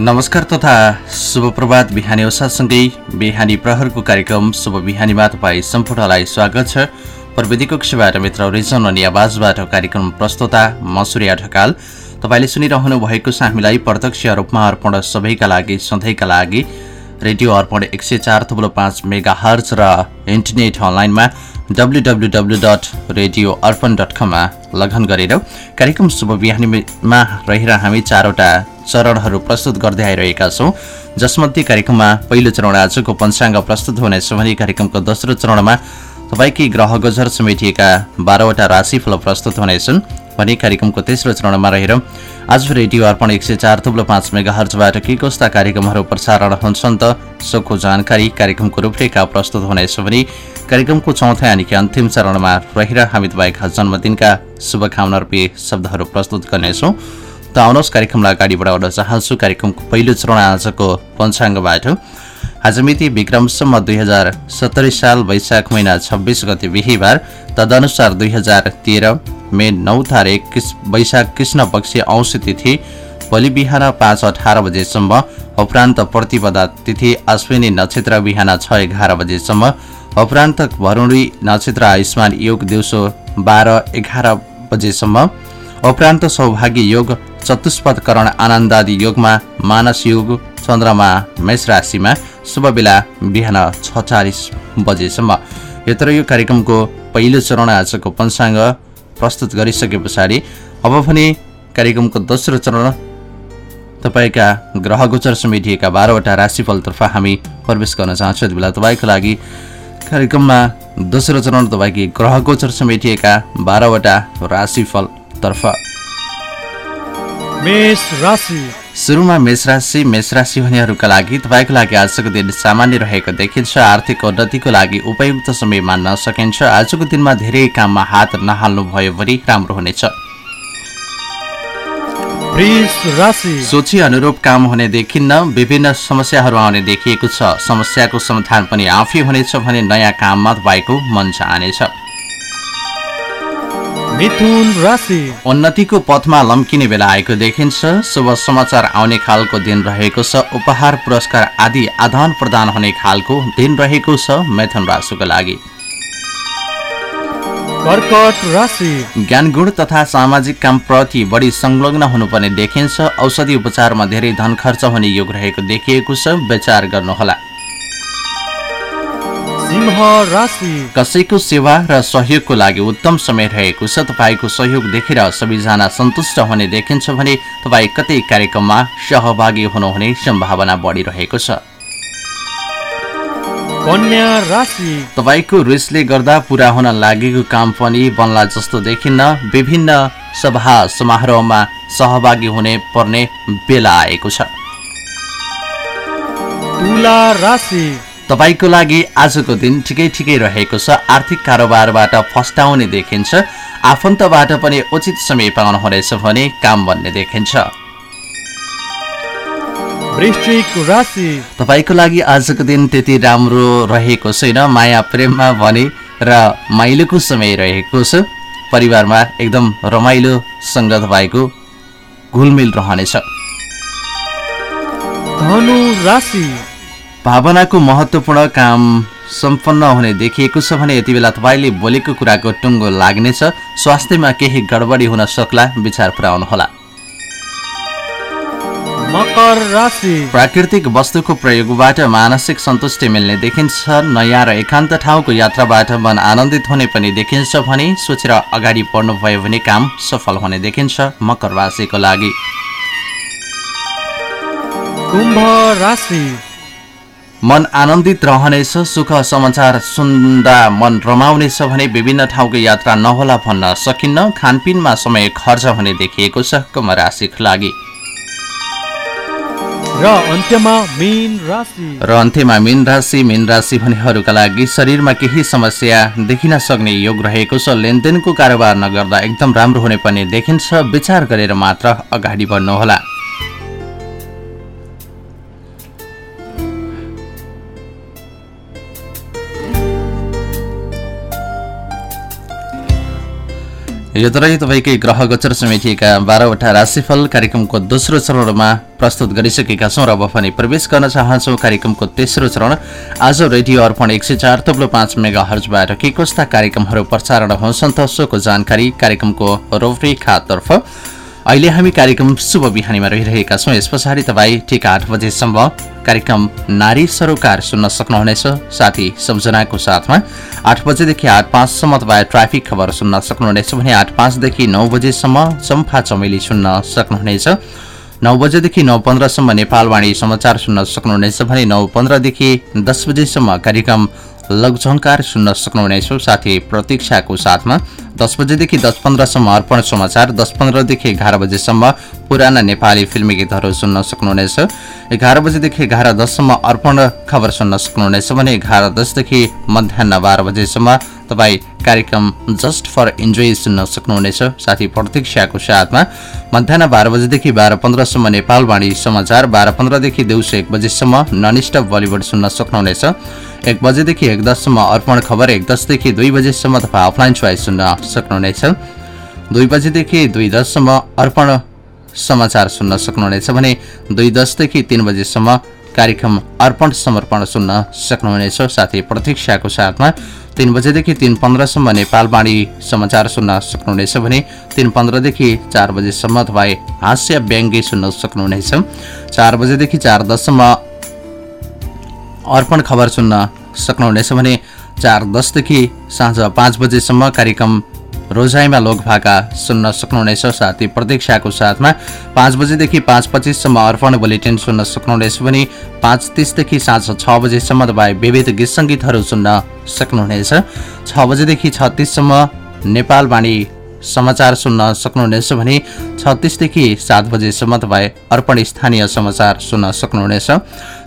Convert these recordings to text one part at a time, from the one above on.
नमस्कार तथा शुभ प्रभात। बिहानी ओसासँगै बिहानी प्रहरको कार्यक्रम शुभ बिहानीमा तपाईँ सम्पूर्णलाई स्वागत छ। प्रविधिको कक्षबाट मित्र रिजन अनि आवाजबाट कार्यक्रम प्रस्तुता मसुरिया ढकाल। तपाईँले सुनिरहनु भएको छ हामीलाई प्रत्यक्ष रूपमा अर्पण सबैका लागि सधैँका लागि। रेडियो अर्पण एक सय चार थुप्रो पाँच मेगा हर्च र इन्टरनेट अनलाइनमा W dot radio Arpan dot कममा लगन गरेर कार्यक्रम शुभ बिहानीमा रहेर हामी चारवटा चरणहरू प्रस्तुत गर्दै आइरहेका छौँ। जसमध्ये कार्यक्रममा पहिलो चरण आजको पञ्चाङ्ग प्रस्तुत हुनेछ भने कार्यक्रमको दोस्रो चरणमा तपाईँकै ग्रह गोचर समेटिएका बाह्रवटा राशिफल प्रस्तुत हुनेछन्। भने कार्यक्रमको तेस्रो चरणमा रहेर आज रेडियो अर्पण एक सय चार थुप्लो पाँच मेगा हर्चबाट के कस्ता कार्यक्रमहरू प्रसारण हुन्छन् त सोको जानकारी कार्यक्रमको रूपरेखा प्रस्तुत हुनेछ भने कार्यक्रमको चौथो यानि कि अन्तिम चरणमा रहेर हामी तपाईँका जन्मदिनका शुभकामना रूपी शब्दहरू प्रस्तुत गर्नेछौँ। त आउनुहोस् कार्यक्रमलाई अगाडि बढाउन चाहन्छु। कार्यक्रमको पहिलो चरण आजको पञ्चाङ्गबाट आज मिति विक्रमसम्म दुई हजार सत्तरी साल वैशाख महिना छब्बिस गते बिहिबार। तदनुसार दुई हजार तेह्र मे नौ तारिक वैशाख कृष्ण पक्ष औँसी तिथि। भोलि बिहान पाँच अठार बजेसम्म उपरान्त प्रतिपदा तिथि। अश्विनी नक्षत्र बिहान छ एघार बजेसम्म उपरान्त भरुणी नक्षत्र आयुष्मान योग दिउँसो बाह्र एघार बजेसम्म। उपरान्त सौभाग्य योग चतुष्पदकरण आनन्दादि योगमा मानस योग चन्द्रमा मेष राशिमा शुभ बेला बिहान छ चालिस बजेसम्म। यत्र यो कार्यक्रमको पहिलो चरण आजको पञ्चाङ्ग प्रस्तुत गरिसके पछाडि अब भने कार्यक्रमको दोस्रो चरण तपाईँका ग्रह गोचर समेटिएका बाह्रवटा राशिफलतर्फ हामी प्रवेश गर्न चाहन्छौँ। यति बेला तपाईँको लागि कार्यक्रममा दोस्रो चरण तपाईँकी ग्रह गोचर समेटिएका बाह्रवटा राशिफलतर्फ। सुरुमा मेष राशि मेष राशि हुनेहरूका लागि तपाईँको लागि आजको दिन सामान्य रहेको देखिन्छ। आर्थिक उन्नतिको लागि उपयुक्त समय मान्न सकिन्छ। आजको दिनमा धेरै काममा हात नहाल्नुभयो भने राम्रो हुनेछ। सोची अनुरूप काम हुने देखिन्न। विभिन्न समस्याहरू आउने देखिएको छ। समस्याको समाधान पनि आफै हुनेछ भने नयाँ काममा तपाईँको मन चाहनेछ। उन्नतिको पथमा लम्किने बेला आएको देखिन्छ। शुभ समाचार आउने खालको दिन रहेको छ। उपहार पुरस्कार आदि आदान प्रदान हुने खालको दिन रहेको छ मैथुन राशिको लागि। कर्कट राशि। ज्ञान गुण तथा सामाजिक काम प्रति बढी संलग्न हुनुपर्ने देखिन्छ। औषधि उपचारमा धेरै धन खर्च हुने योग रहेको देखिएको छ। विचार गर्नुहोला। कसैको सेवा र सहयोगको लागि उत्तम समय रहेको छ। तपाईँको सहयोग देखेर सबैजना सन्तुष्ट हुने देखिन्छ भने तपाईँ कतै कार्यक्रममा सहभागी हुनुहुने सम्भावना बढिरहेको छ। कन्या राशि। तपाईँको रिसले गर्दा पुरा हुन लागेको काम पनि बन्ला जस्तो देखिन्न। विभिन्न सभा समारोहमा सहभागी हुने पर्ने बेला आएको छ। तपाईँको लागि आजको दिन ठिकै ठिकै रहेको छ। आर्थिक कारोबारबाट फस्टाउने देखिन्छ। आफन्तबाट पनि उचित समय पाउनुहुनेछ भने काम बन्ने देखिन्छ। तपाईँको लागि आजको दिन त्यति राम्रो रहेको छैन। माया प्रेममा भने र माइलोको समय रहेको छ। परिवारमा एकदम रमाइलोसँग तपाईँको घुलमिल रहनेछ। भावनाको महत्वपूर्ण काम सम्पन्न हुने देखिएको छ भने यति बेला तपाईँले बोलेको कुराको टुङ्गो लाग्नेछ। स्वास्थ्यमा केही गडबडी हुन सक्ला विचार पुर्याउनुहोला मकर राशि। प्राकृतिक वस्तुको प्रयोगबाट मानसिक सन्तुष्टि मिल्ने देखिन्छ। नयाँ र एकान्त ठाउँको यात्राबाट मन आनन्दित हुने पनि देखिन्छ भने सोचेर अगाडि बढ्नुभयो भने काम सफल हुने देखिन्छ मकर राशिको लागि। मन आनन्दित रहनेछ सुख समाचार सुन्दा मन रमाउनेछ भने विभिन्न ठाउँको यात्रा नहोला भन्न सकिन्न। खानपिनमा समय खर्च हुने देखिएको छ कुम्भ राशिको लागि। र अन्त्यमा मीन राशि। र अन्त्यमा मीन राशि मीन राशि भनेहरूका लागि शरीरमा केही समस्या देखिन सक्ने योग रहेको छ। लेनदेनको कारोबार नगर्दा एकदम राम्रो हुने पनि देखिन्छ। विचार गरेर मात्र अगाडि बढ्नुहोला। यो तरै तपाईँकै ग्रह गोचर समेटिएका बाह्रवटा राशिफल कार्यक्रमको दोस्रो चरणमा प्रस्तुत गरिसकेका छौँ र अब पनि प्रवेश गर्न चाहन्छौँ कार्यक्रमको तेस्रो चरण। आज रेडियो अर्पण एक सय चार तब्लो पाँच मेगा हर्जबाट के कस्ता कार्यक्रमहरू प्रसारण हुन्छन् त सोको जानकारी कार्यक्रमको रूपरेखातर्फ अहिले हामी कार्यक्रम शुभ बिहानीमा रहिरहेका छौँ। यस पछाडि तपाईँ ठिक आठ बजेसम्म कार्यक्रम नारी सरोकार सुन्न सक्नुहुनेछ। साथी सम्झनाको साथमा आठ बजेदेखि आठ पाँचसम्म तपाईँ ट्राफिक खबर सुन्न सक्नुहुनेछ भने आठ पाँचदेखि नौ बजेसम्म चम्फा चमेली सुन्न सक्नुहुनेछ। नौ बजेदेखि नौ पन्ध्रसम्म नेपालवाणी समाचार सुन्न सक्नुहुनेछ भने नौ पन्ध्रदेखि दस बजेसम्म कार्यक्रम लघुझङ्कार सुन्न सक्नुहुनेछ साथी प्रतीक्षाको साथमा। दस बजेदेखि दस पन्ध्रसम्म अर्पण समाचार दस पन्ध्रदेखि एघार बजेसम्म पुराना नेपाली फिल्मी गीतहरू सुन्न सक्नुहुनेछ एघार बजेदेखि एघार दससम्म अर्पण खबर सुन्न सक्नुहुनेछ भने एघार दसदेखि मध्याह बाह्र बजेसम्म तपाईँ कार्यक्रम जस्ट फर इन्जोय सुन्न सक्नुहुनेछ। साथी प्रतीक्षाको साथमा मध्याह बाह्र बजेदेखि बाह्र पन्ध्रसम्म नेपालवाणी समाचार बाह्र पन्ध्रदेखि दिउँसो एक बजेसम्म ननिष्ट बलिउड सुन्न सक्नुहुनेछ। एक बजेदेखि एक दससम्म अर्पण खबर एक दसदेखि दुई बजेसम्म तपाईँ अफलाइन चोइस सुन्न सक्नुहुनेछ। दुई बजेदेखि दुई दससम्म अर्पण समाचार सुन्न सक्नुहुनेछ भने दुई दसदेखि तिन बजेसम्म कार्यक्रम अर्पण समर्पण सुन्न सक्नुहुनेछ। साथै प्रतीक्षाको साथमा तिन बजेदेखि तिन पन्ध्रसम्म नेपालवाणी समाचार सुन्न सक्नुहुनेछ भने तिन पन्ध्रदेखि चार बजेसम्म तपाईँ हास्य व्यङ्गी सुन्न सक्नुहुनेछ। चार बजेदेखि चार दससम्म अर्पण खबर सुन्न सक्नुहुनेछ भने चार दसदेखि साँझ पाँच बजेसम्म कार्यक्रम रोजाइमा लोकभाका सुन्न सक्नुहुनेछ। साथै प्रतीक्षाको साथमा पाँच बजेदेखि पाँच पच्चिससम्म अर्पण बुलेटिन सुन्न सक्नुहुनेछ भने पाँच तिसदेखि साँझ छ बजेसम्म तपाईँ विविध गीत सङ्गीतहरू सुन्न सक्नुहुनेछ। छ बजेदेखि छत्तिससम्म नेपालवाणी समाचार सुन्न सक्नुहुनेछ भने छत्तिसदेखि सात बजेसम्म तपाईँ अर्पण स्थानीय समाचार सुन्न सक्नुहुनेछ।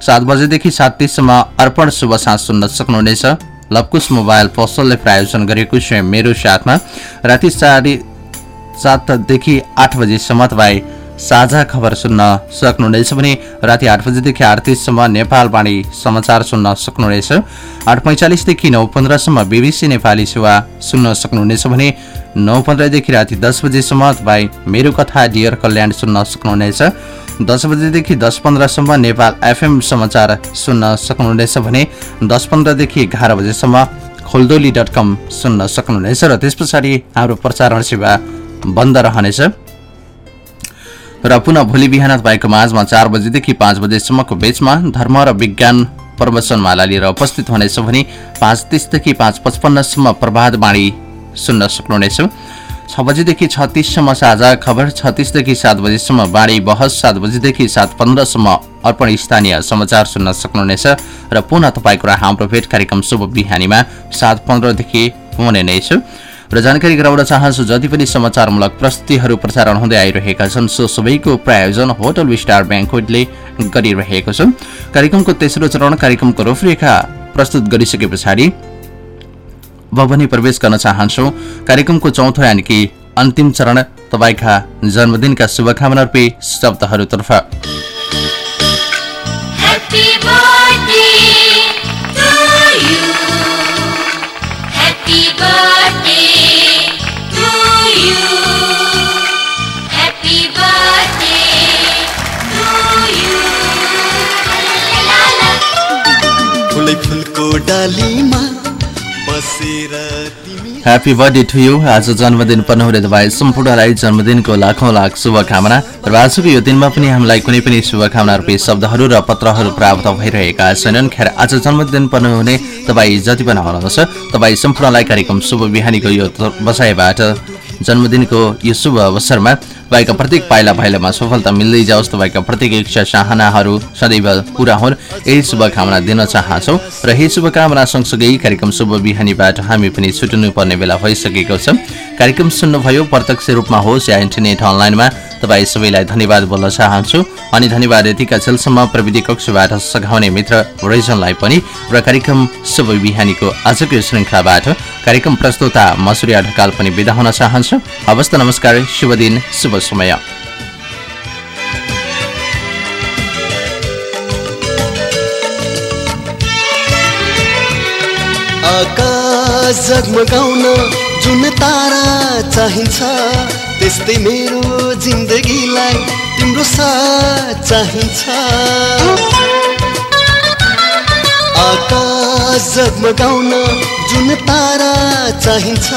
सात बजेदेखि सात तिससम्म अर्पण शुभ सुन्न सक्नुहुनेछ। लपकुश मोबाइल पसलले प्रायोजन गरेको स्वयं मेरो साथमा राति साढे सातदेखि आठ बजीसम्म तपाईँ साझा खबर सुन्न सक्नुहुनेछ भने राति आठ बजीदेखि आठ तिससम्म नेपालवाणी समाचार सुन्न सक्नुहुनेछ। आठ पैँचालिसदेखि नौ पन्ध्रसम्म बिबिसी नेपाली सेवा सुन्न सक्नुहुनेछ भने नौ पन्ध्रदेखि राति दस बजेसम्म तपाईँ मेरो कथा डियर कल्याण सुन्न सक्नुहुनेछ। दस बजेदेखि दस पन्ध्रसम्म नेपाल एफएम समाचार सुन्न सक्नुहुनेछ भने दस पन्ध्रदेखि एघार बजेसम्म खोलदोली डट कम सुन्न सक्नुहुनेछ र त्यस पछाडि हाम्रो प्रसारण सेवा बन्द रहनेछ। र पुनः भोलि बिहान तपाईँको माझमा चार बजेदेखि पाँच बजेसम्मको बेचमा धर्म र विज्ञान प्रवचनमाला लिएर उपस्थित हुनेछ भने पाँच तिसदेखि पाँच पचपन्नसम्म प्रभात बाणी सुन्न सक्नुहुनेछ। छ बजीदेखि छत्तिससम्म साझा खबर छत्तिसदेखि सात बजीसम्म बाढी बहस सात बजीदेखि सात पन्ध्रसम्म अर्पण स्थानीय समाचार सुन्न सक्नुहुनेछ र पुनः तपाईँको हाम्रो भेट कार्यक्रम शुभ बिहानीमा सात पन्ध्रदेखि हुने नै छु र जानकारी गराउन चाहन्छु जति पनि समाचारमूलक प्रस्तुतिहरू प्रसारण हुँदै आइरहेका छन् सो सबैको प्रायोजन होटल विस्टार ब्याङ्कले गरिरहेको छ। कार्यक्रमको तेस्रो चरण कार्यक्रमको रूपरेखा प्रस्तुत गरिसके पछाडि पनि प्रवेश गर्न चाहन्छौ। कार्यक्रमको चौथो यानि कि अन्तिम चरण तपाईँका जन्मदिनका शुभकामना रूपी शब्दहरूतर्फ ह्याप्पी बर्थडे टु यु आज जन्मदिन पर्नु हुने तपाईँ सम्पूर्णलाई जन्मदिनको लाखौँ लाख शुभकामना। र आजको यो दिनमा पनि हामीलाई कुनै पनि शुभकामना रूपी शब्दहरू र पत्रहरू प्राप्त भइरहेका छैनन्। खेर आज जन्मदिन पर्नु हुने तपाईँ जति पनि हुनुहुन्छ तपाईँ सम्पूर्णलाई कार्यक्रम शुभ बिहानीको यो बसाइबाट जन्मदिनको यो शुभ अवसरमा तपाईँका प्रत्येक पाइला पाइलामा सफलता मिल्दै जाओस् तपाईँका प्रत्येक इच्छा चाहनाहरू सदैव पुरा हुन्। यही शुभकामना दिन चाहन्छौँ र यही शुभकामना सँगसँगै कार्यक्रम शुभ बिहानीबाट हामी पनि छुट्नु पर्ने बेला भइसकेको छ। कार्यक्रम सुन्नुभयो प्रत्यक्ष रूपमा होस् या इन्टरनेट अनलाइनमा तपाईँ सबैलाई धन्यवाद बोल्न चाहन्छु। अनि धन्यवाद यतिका छेलसम्म प्रविधि कक्षबाट सघाउने मित्र रिजनलाई पनि र कार्यक्रम शुभ बिहानीको आजको श्रृङ्खलाबाट। कार्यक्रम प्रस्तुता मसुरिया ढकाल पनि बिदा हुन चाहन्छु। हवस् नमस्कार शुभ दिन शुभ समय आकाश जगमगाउन जुन तारा चाहिन्छ त्यस्तै मेरो जिन्दगीलाई तिम्रो साथ चाहिन्छ। आकाश जगमगाउन जुन तारा चाहिन्छ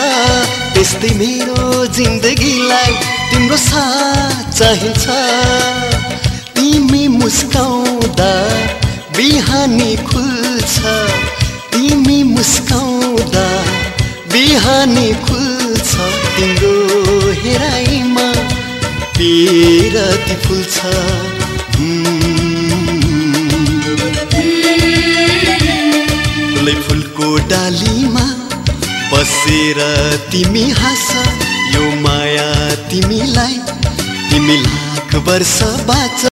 त्यस्तै मेरो जिन्दगीलाई तिम्रो साथ चाहिन्छ। तिमी मुस्काउँदा बिहानी खुल्छ। तिमी मुस्काउँदा बिहानी खुल्छ। तिम्रो हेराइमा पिरती फुल्छ। डालीमा बसेर तिमी हाँस यो माया तिमीलाई तिमी लाख वर्ष बाँच।